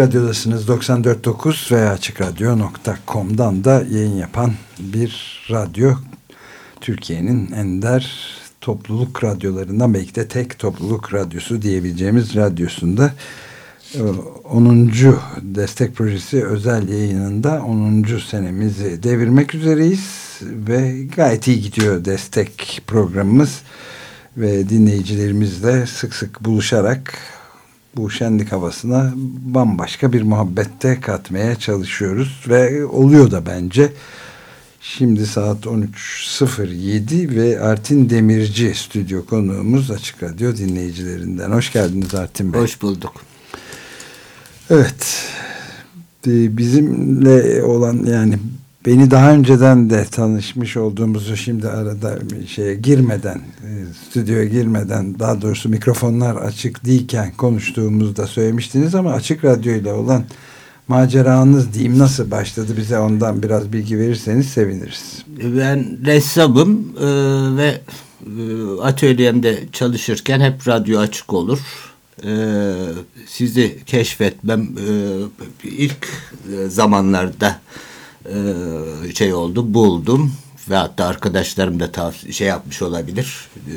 Radyo'dasınız 94.9 veya açıkradyo.com'dan da yayın yapan bir radyo. Türkiye'nin ender topluluk radyolarından belki de tek topluluk radyosu diyebileceğimiz radyosunda 10. Ee, destek projesi özel yayınında 10. senemizi devirmek üzereyiz ve gayet iyi gidiyor destek programımız ve dinleyicilerimizle sık sık buluşarak bu şenlik havasına bambaşka bir muhabbette katmaya çalışıyoruz ve oluyor da bence. Şimdi saat 13.07 ve Artin Demirci stüdyo konuğumuz Açık Radyo dinleyicilerinden. Hoş geldiniz Artin Bey. Hoş bulduk. Evet. Bizimle olan yani beni daha önceden de tanışmış olduğumuzu şimdi arada şeye girmeden e, stüdyoya girmeden daha doğrusu mikrofonlar açık değilken konuştuğumuzda söylemiştiniz ama açık radyo ile olan maceranız diyeyim nasıl başladı bize ondan biraz bilgi verirseniz seviniriz. Ben ressamım e, ve e, atölyemde çalışırken hep radyo açık olur. E, sizi keşfetmem e, ilk zamanlarda e, şey oldu buldum ve hatta arkadaşlarım da tavsiye şey yapmış olabilir e,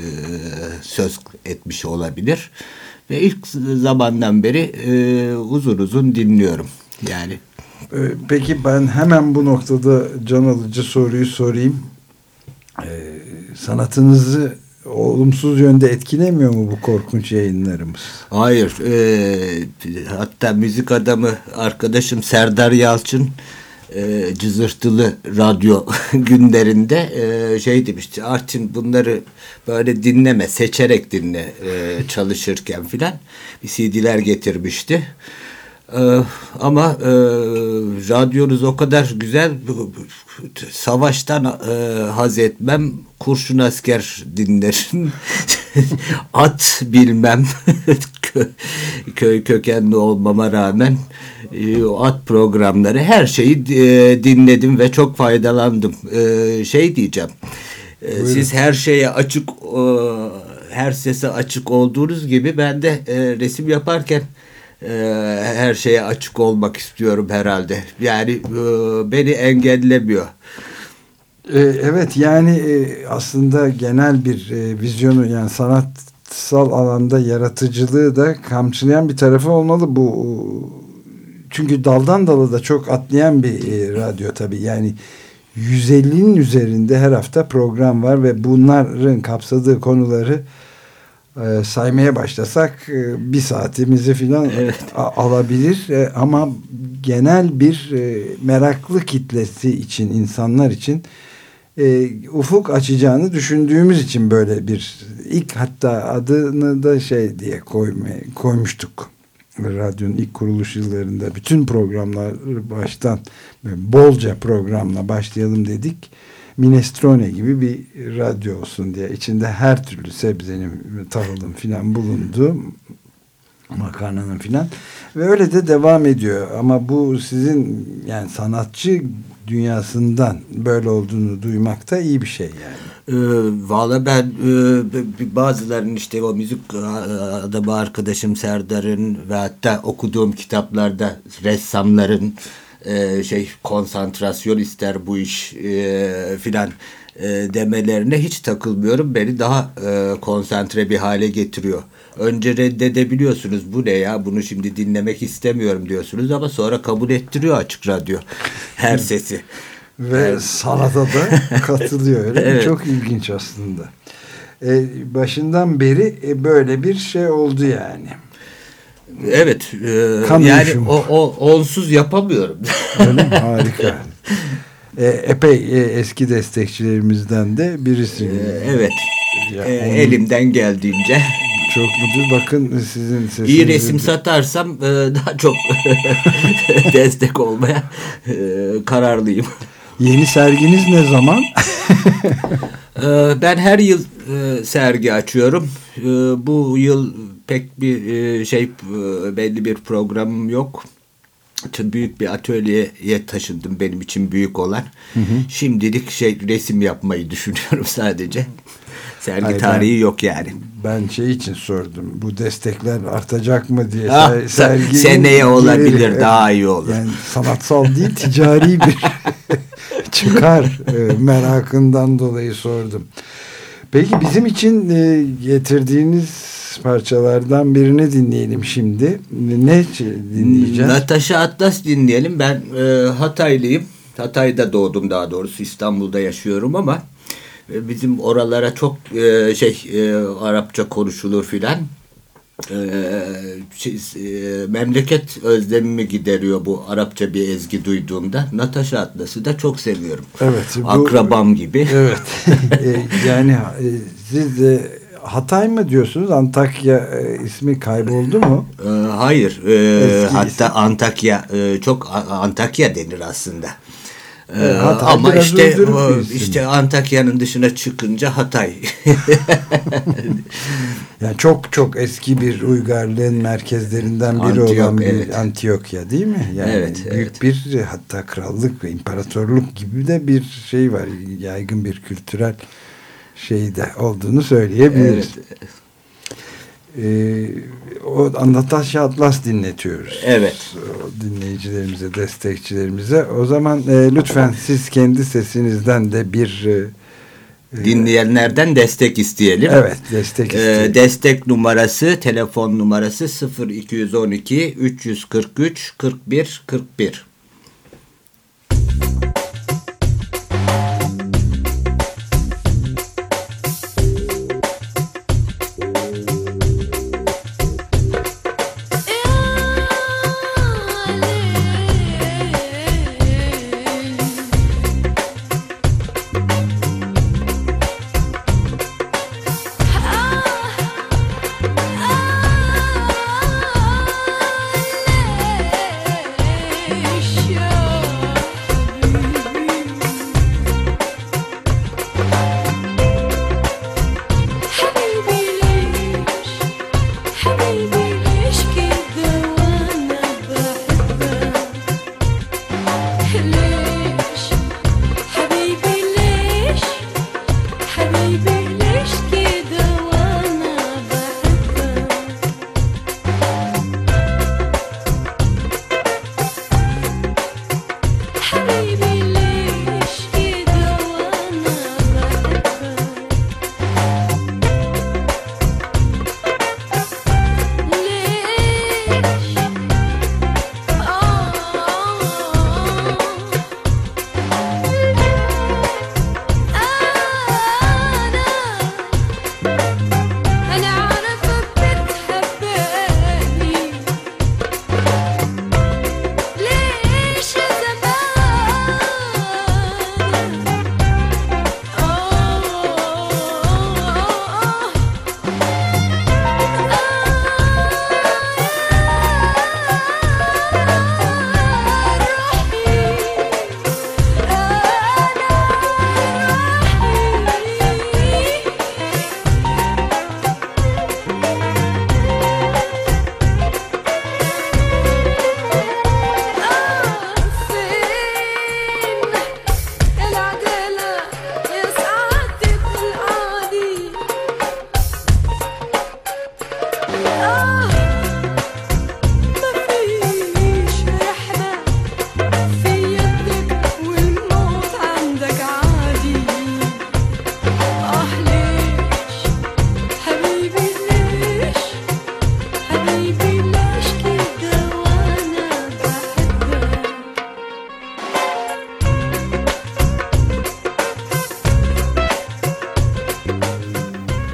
söz etmiş olabilir ve ilk zamandan beri e, uzun uzun dinliyorum yani. Peki ben hemen bu noktada can alıcı soruyu sorayım. sanatınızı olumsuz yönde etkilemiyor mu bu korkunç yayınlarımız? Hayır. E, hatta müzik adamı arkadaşım Serdar Yalçın e, cızırtılı radyo günlerinde e, şey demişti Artin bunları böyle dinleme seçerek dinle e, çalışırken filan bir CD'ler getirmişti. Ee, ama e, radyonuz o kadar güzel savaştan e, haz etmem kurşun asker dinlerim at bilmem köy kökenli olmama rağmen at programları her şeyi e, dinledim ve çok faydalandım e, şey diyeceğim e, siz her şeye açık her sese açık olduğunuz gibi ben de e, resim yaparken her şeye açık olmak istiyorum herhalde. Yani beni engellemiyor. Evet yani aslında genel bir vizyonu yani sanatsal alanda yaratıcılığı da kamçılayan bir tarafı olmalı bu. Çünkü daldan dala da çok atlayan bir e, radyo tabii. Yani 150'nin üzerinde her hafta program var ve bunların kapsadığı konuları e, saymaya başlasak e, bir saatimizi filan evet. alabilir. E, ama genel bir e, meraklı kitlesi için insanlar için e, ufuk açacağını düşündüğümüz için böyle bir ilk hatta adını da şey diye koymaya, koymuştuk radyonun ilk kuruluş yıllarında bütün programlar baştan bolca programla başlayalım dedik. Minestrone gibi bir radyo olsun diye. İçinde her türlü sebzenin tahılın filan bulunduğu makarnanın filan. Ve öyle de devam ediyor. Ama bu sizin yani sanatçı dünyasından böyle olduğunu duymak da iyi bir şey yani. E, Valla ben e, bazılarının işte o müzik adamı arkadaşım Serdar'ın ve hatta okuduğum kitaplarda ressamların e, şey konsantrasyon ister bu iş e, filan e, demelerine hiç takılmıyorum. Beni daha e, konsantre bir hale getiriyor. Önce reddedebiliyorsunuz bu ne ya bunu şimdi dinlemek istemiyorum diyorsunuz ama sonra kabul ettiriyor açık radyo her sesi. Ve evet. sanata da katılıyor öyle evet. Çok ilginç aslında. Ee, başından beri e, böyle bir şey oldu yani. Evet. E, yani o, o onsuz yapamıyorum. Öyle mi? Harika. E, epey e, eski destekçilerimizden de birisi. E, evet. Ya, e, onun... Elimden geldiğince. Çok mutluyuz. Bakın sizin sesiniz. İyi resim satarsam e, daha çok destek olmaya e, kararlıyım. Yeni serginiz ne zaman? E, ben her yıl sergi açıyorum. Bu yıl pek bir şey belli bir programım yok. Büyük bir atölyeye taşındım benim için büyük olan. Hı hı. Şimdilik şey resim yapmayı düşünüyorum sadece. Sergi Hayır, tarihi ben, yok yani. Ben şey için sordum. Bu destekler artacak mı diye. Ah, sergi seneye olabilir gelir. daha iyi olur. Yani sanatsal değil ticari bir çıkar e, merakından dolayı sordum. Peki bizim için e, getirdiğiniz parçalardan birini dinleyelim şimdi. Ne dinleyeceğiz? Natasha Atlas dinleyelim. Ben e, Hataylıyım. Hatay'da doğdum daha doğrusu. İstanbul'da yaşıyorum ama bizim oralara çok e, şey e, Arapça konuşulur filan. E, şey, e, memleket özlemimi gideriyor bu Arapça bir ezgi duyduğumda. Natasha Atlas'ı da çok seviyorum. Evet. Bu, Akrabam gibi. Evet. e, yani e, siz de Hatay mı diyorsunuz? Antakya e, ismi kayboldu mu? E, hayır. E, hatta isim. Antakya e, çok Antakya denir aslında. Ee, ama işte işte Antakya'nın dışına çıkınca Hatay. yani çok çok eski bir uygarlığın merkezlerinden biri Antiyok, olan bir evet. Antiyokya değil mi? Yani evet, büyük evet. bir hatta krallık ve imparatorluk gibi de bir şey var. Yaygın bir kültürel şeyde olduğunu söyleyebiliriz. Evet. Ee, o Natasha Atlas dinletiyoruz. Evet. O dinleyicilerimize, destekçilerimize. O zaman e, lütfen siz kendi sesinizden de bir e, e dinleyenlerden destek isteyelim. Evet, destek e, isteyelim. Ee, destek numarası, telefon numarası 0212 343 41 41.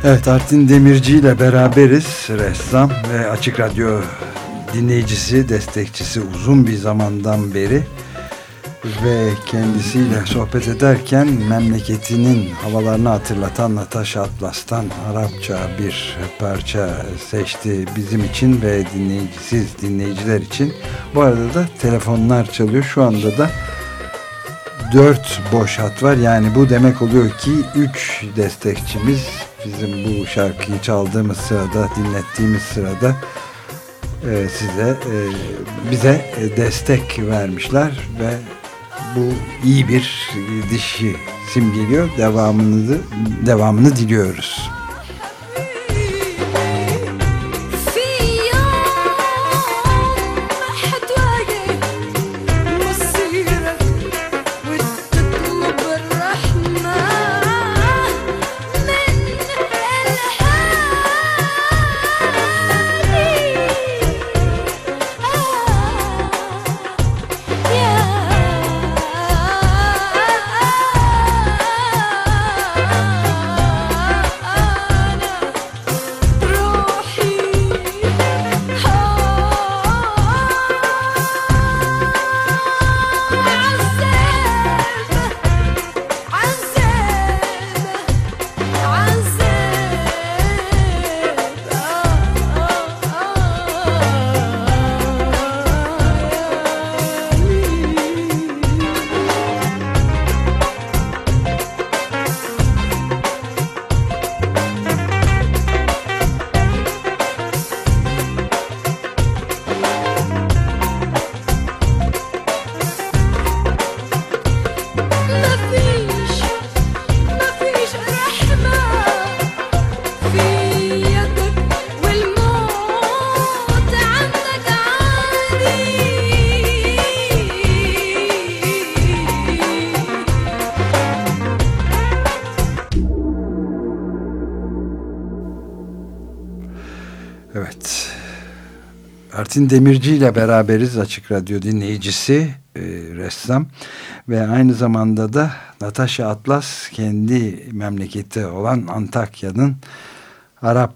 Evet Artin Demirci ile beraberiz. Ressam ve Açık Radyo dinleyicisi, destekçisi uzun bir zamandan beri. ve kendisiyle sohbet ederken memleketinin havalarını hatırlatan Natasha Atlas'tan Arapça bir parça seçti bizim için ve dinleyicisiz dinleyiciler için. Bu arada da telefonlar çalıyor. Şu anda da 4 boş hat var. Yani bu demek oluyor ki 3 destekçimiz bizim bu şarkıyı çaldığımız sırada, dinlettiğimiz sırada e, size e, bize destek vermişler ve bu iyi bir dişi simgeliyor. Devamını devamını diliyoruz. Ertin Demirci ile beraberiz Açık Radyo dinleyicisi, e, ressam ve aynı zamanda da Natasha Atlas kendi memleketi olan Antakya'nın Arap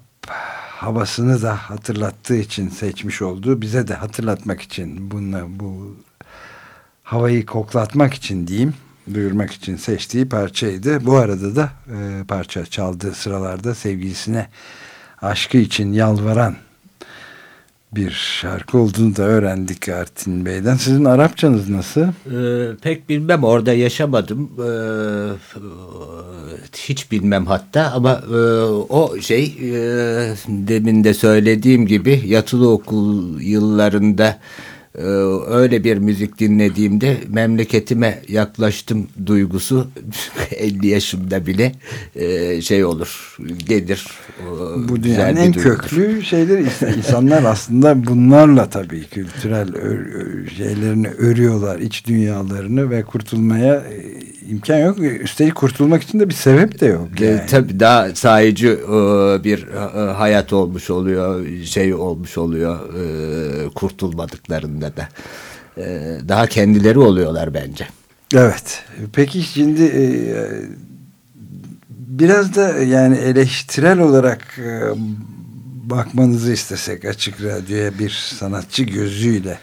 havasını da hatırlattığı için seçmiş olduğu bize de hatırlatmak için bunu bu havayı koklatmak için diyeyim duyurmak için seçtiği parçaydı. Bu arada da e, parça çaldığı sıralarda sevgilisine aşkı için yalvaran bir şarkı olduğunu da öğrendik Artin Bey'den. Sizin Arapçanız nasıl? Ee, pek bilmem orada yaşamadım. Ee, hiç bilmem hatta ama e, o şey e, demin de söylediğim gibi yatılı okul yıllarında öyle bir müzik dinlediğimde memleketime yaklaştım duygusu 50 yaşımda bile e, şey olur gelir. Bu dünyanın en köklü şeyler insanlar aslında bunlarla tabii kültürel şeylerini örüyorlar iç dünyalarını ve kurtulmaya e, imkan yok. Üstelik kurtulmak için de bir sebep de yok. Yani. E, tabii daha sahici e, bir e, hayat olmuş oluyor, şey olmuş oluyor e, kurtulmadıklarında da. E, daha kendileri oluyorlar bence. Evet. Peki şimdi e, biraz da yani eleştirel olarak e, bakmanızı istesek açık radyoya bir sanatçı gözüyle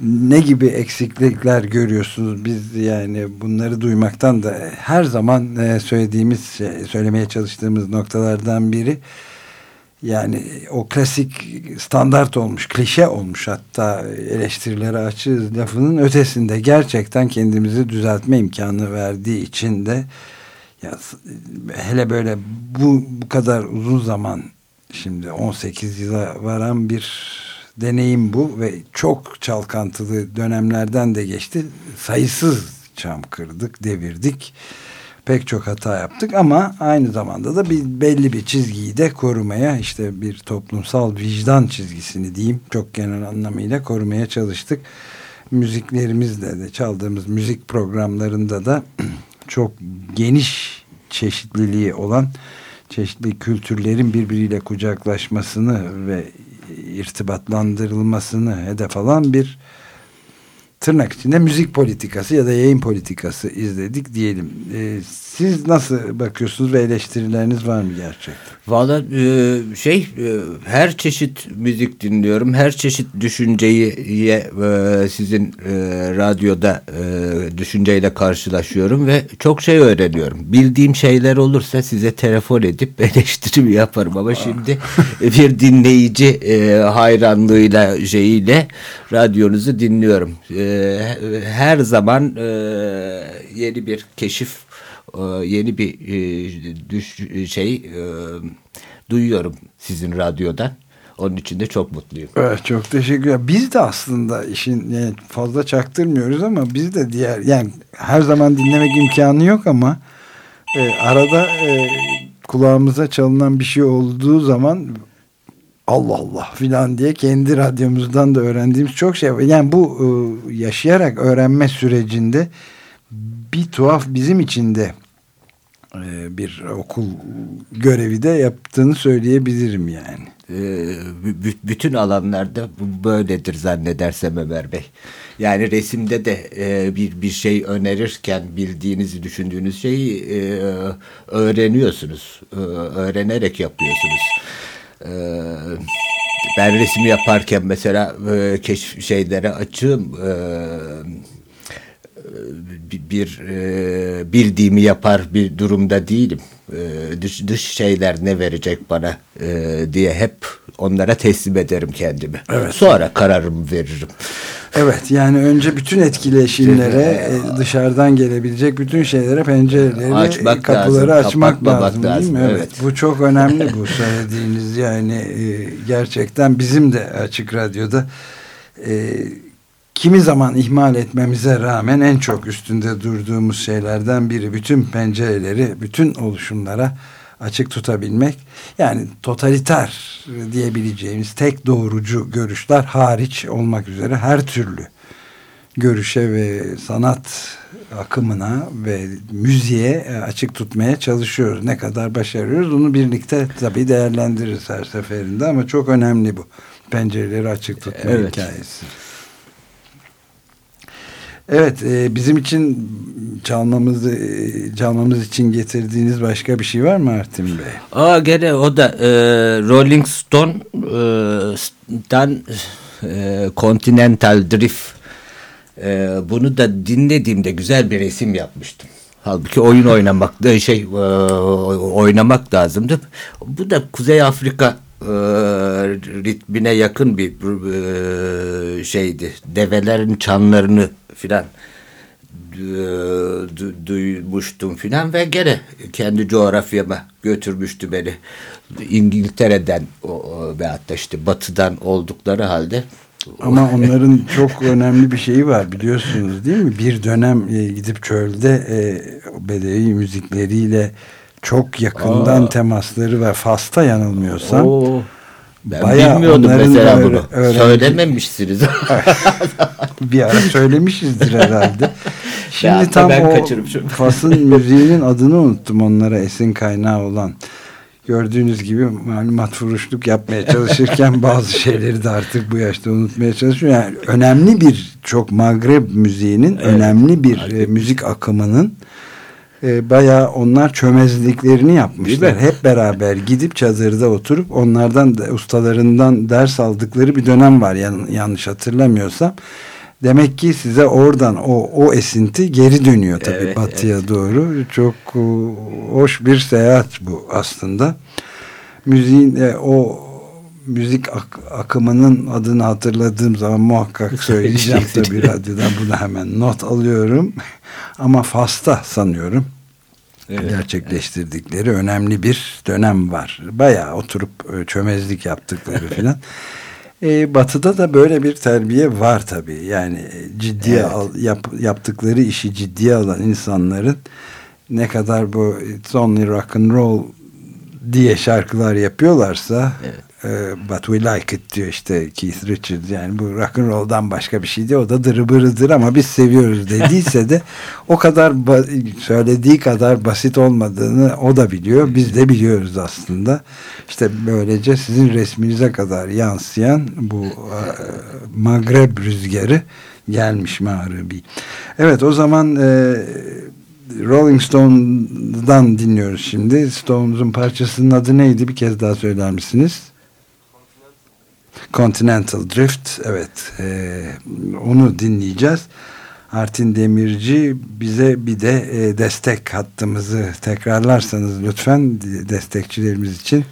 ne gibi eksiklikler görüyorsunuz? Biz yani bunları duymaktan da her zaman e, söylediğimiz, şey, söylemeye çalıştığımız noktalardan biri yani o klasik standart olmuş, klişe olmuş hatta eleştirilere açığız lafının ötesinde gerçekten kendimizi düzeltme imkanı verdiği için de ya, hele böyle bu, bu kadar uzun zaman şimdi 18 yıla varan bir deneyim bu ve çok çalkantılı dönemlerden de geçti. Sayısız çam kırdık, devirdik. Pek çok hata yaptık ama aynı zamanda da bir belli bir çizgiyi de korumaya işte bir toplumsal vicdan çizgisini diyeyim çok genel anlamıyla korumaya çalıştık. Müziklerimizde de çaldığımız müzik programlarında da çok geniş çeşitliliği olan çeşitli kültürlerin birbiriyle kucaklaşmasını ve irtibatlandırılmasını hedef alan bir tırnak içinde müzik politikası ya da yayın politikası izledik diyelim. E, siz nasıl bakıyorsunuz ve eleştirileriniz var mı gerçekten? Valla e, şey e, her çeşit müzik dinliyorum. Her çeşit düşünceyi e, sizin e, radyoda e, düşünceyle karşılaşıyorum ve çok şey öğreniyorum. Bildiğim şeyler olursa size telefon edip eleştirimi yaparım ama şimdi bir dinleyici e, hayranlığıyla şeyiyle radyonuzu dinliyorum. E, her zaman e, yeni bir keşif e, yeni bir e, düş, şey e, duyuyorum sizin radyodan. Onun için de çok mutluyum. Evet çok teşekkür ederim. Biz de aslında işin yani fazla çaktırmıyoruz ama biz de diğer yani her zaman dinlemek imkanı yok ama e, arada e, kulağımıza çalınan bir şey olduğu zaman Allah Allah filan diye kendi radyomuzdan da öğrendiğimiz çok şey var. Yani bu e, yaşayarak öğrenme sürecinde bir tuhaf bizim için de e, bir okul görevi de yaptığını söyleyebilirim yani. E, bütün alanlarda böyledir zannedersem Ömer Bey. Yani resimde de bir bir şey önerirken bildiğinizi düşündüğünüz şeyi öğreniyorsunuz. Öğrenerek yapıyorsunuz. Ben resim yaparken mesela keşif şeylere açığım bir e, bildiğimi yapar bir durumda değilim. E, dış, dış şeyler ne verecek bana e, diye hep onlara teslim ederim kendimi. Evet. Sonra kararımı veririm. Evet yani önce bütün etkileşimlere e, dışarıdan gelebilecek bütün şeylere pencereleri açmak kapıları lazım, açmak lazım, lazım değil mi? Evet. evet. Bu çok önemli bu söylediğiniz yani gerçekten bizim de açık radyoda e, kimi zaman ihmal etmemize rağmen en çok üstünde durduğumuz şeylerden biri bütün pencereleri, bütün oluşumlara açık tutabilmek. Yani totaliter diyebileceğimiz tek doğrucu görüşler hariç olmak üzere her türlü görüşe ve sanat akımına ve müziğe açık tutmaya çalışıyoruz. Ne kadar başarıyoruz onu birlikte tabii değerlendiririz her seferinde ama çok önemli bu pencereleri açık tutma evet. hikayesi. Evet, e, bizim için çalmamızı e, çalmamız için getirdiğiniz başka bir şey var mı Artin Bey? Aa gene o da e, Rolling Stone'dan e, Continental Drift. E, bunu da dinlediğimde güzel bir resim yapmıştım. Halbuki oyun oynamak da şey e, oynamak lazımdı. Bu da Kuzey Afrika e, ritmine yakın bir e, şeydi. Develerin çanlarını filan duymuştum filan ve gene kendi coğrafyama götürmüştü beni. İngiltere'den ve hatta işte batıdan oldukları halde ama onların çok önemli bir şeyi var biliyorsunuz değil mi? Bir dönem e, gidip çölde e, bedevi müzikleriyle çok yakından Aa. temasları ve Fas'ta yanılmıyorsam. Oo. Ben Bayağı bilmiyordum mesela bunu. Öğrenci... Söylememişsiniz. bir ara söylemişizdir herhalde. Şimdi ya, tam ben o Fas'ın müziğinin adını unuttum onlara esin kaynağı olan. Gördüğünüz gibi malumat furuşluk yapmaya çalışırken bazı şeyleri de artık bu yaşta unutmaya çalışıyor. Yani önemli bir çok Magreb müziğinin evet. önemli bir e, müzik akımının e, bayağı onlar çömezliklerini yapmışlar. Hep beraber gidip çadırda oturup onlardan ustalarından ders aldıkları bir dönem var yan, yanlış hatırlamıyorsam. Demek ki size oradan o o esinti geri dönüyor tabii evet, batıya evet. doğru. Çok uh, hoş bir seyahat bu aslında. Müziğin e, o müzik ak akımının adını hatırladığım zaman muhakkak söyleyeceğim tabii radyodan. Bunu hemen not alıyorum. Ama Fas'ta sanıyorum evet, gerçekleştirdikleri evet. önemli bir dönem var. Bayağı oturup e, çömezlik yaptıkları filan. E, batı'da da böyle bir terbiye var tabii. Yani e, ciddiye evet. al, yap, yaptıkları işi ciddiye alan insanların ne kadar bu It's Only Rock and Roll diye şarkılar yapıyorlarsa evet. But we like it diyor işte Keith Richards yani bu rock and roll'dan başka bir şey değil o da dırıbırıdır ama biz seviyoruz dediyse de o kadar söylediği kadar basit olmadığını o da biliyor biz de biliyoruz aslında işte böylece sizin resminize kadar yansıyan bu e, Magreb rüzgarı gelmiş mağrubi. Evet o zaman e, Rolling Stones'dan dinliyoruz şimdi. Stones'un parçasının adı neydi? Bir kez daha söyler misiniz? Continental Drift. Evet. E, onu dinleyeceğiz. Artin Demirci bize bir de e, destek hattımızı tekrarlarsanız lütfen destekçilerimiz için.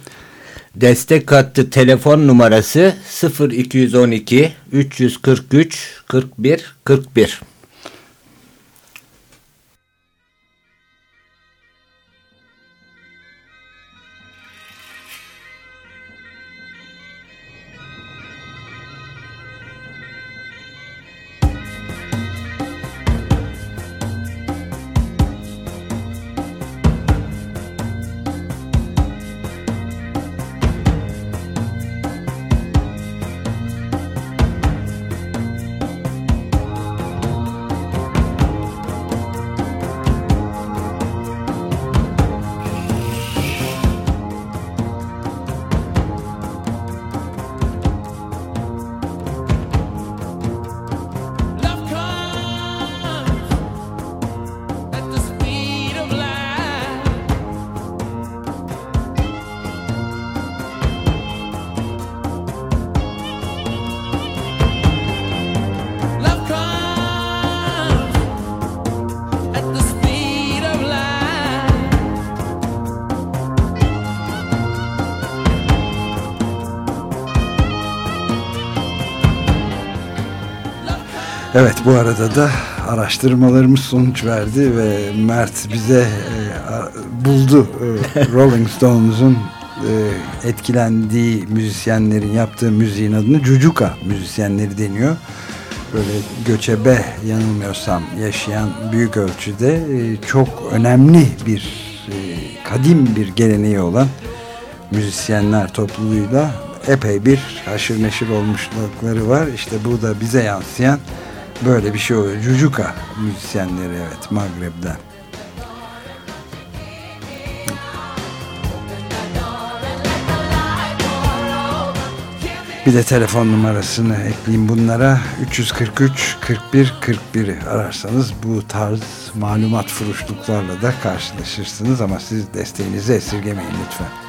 Destek hattı telefon numarası 0212 343 41 41. Evet bu arada da araştırmalarımız sonuç verdi ve Mert bize e, buldu e, Rolling Stones'un e, etkilendiği müzisyenlerin yaptığı müziğin adını Cucuka müzisyenleri deniyor. Böyle göçebe yanılmıyorsam yaşayan büyük ölçüde e, çok önemli bir e, kadim bir geleneği olan müzisyenler topluluğuyla epey bir haşır neşir olmuşlukları var. İşte bu da bize yansıyan Böyle bir şey oluyor. Cucuka müzisyenleri evet Magreb'den. Bir de telefon numarasını ekleyeyim bunlara. 343 41 41'i ararsanız bu tarz malumat furuşluklarla da karşılaşırsınız ama siz desteğinizi esirgemeyin lütfen.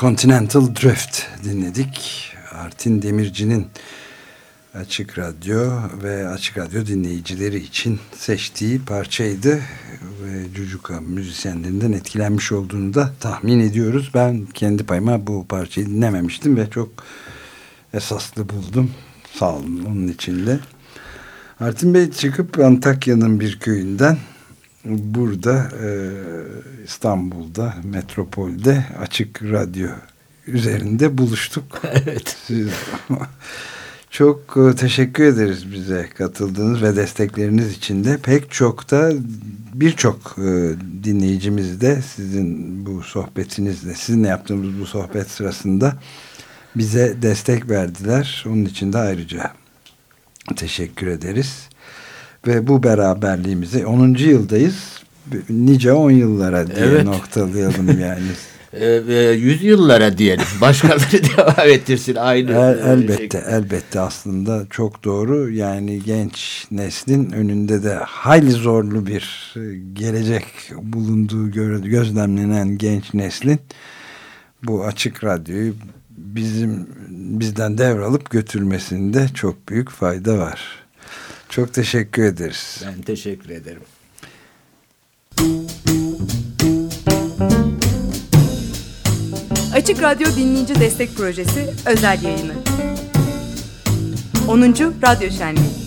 Continental Drift dinledik. Artin Demirci'nin Açık Radyo ve Açık Radyo dinleyicileri için seçtiği parçaydı ve Cucuka müzisyenlerinden etkilenmiş olduğunu da tahmin ediyoruz. Ben kendi payıma bu parçayı dinlememiştim ve çok esaslı buldum. Sağ olun onun için de. Artin Bey çıkıp Antakya'nın bir köyünden burada e, İstanbul'da metropolde açık radyo üzerinde buluştuk. Evet. Siz, çok e, teşekkür ederiz bize katıldığınız ve destekleriniz için de pek çok da birçok e, dinleyicimiz de sizin bu sohbetinizle sizinle yaptığımız bu sohbet sırasında bize destek verdiler. Onun için de ayrıca teşekkür ederiz. Ve bu beraberliğimizi 10. yıldayız. Nice 10 yıllara diye Evet. noktalayalım yani. E, e, yüzyıllara diyelim. Başkaları devam ettirsin aynı. El- e, elbette şekilde. elbette aslında çok doğru yani genç neslin önünde de hayli zorlu bir e, gelecek bulunduğu gö- gözlemlenen genç neslin bu açık radyoyu bizim bizden devralıp götürmesinde çok büyük fayda var. Çok teşekkür ederiz. Ben teşekkür ederim. Açık Radyo Dinleyici Destek Projesi özel yayını. 10. Radyo Şenliği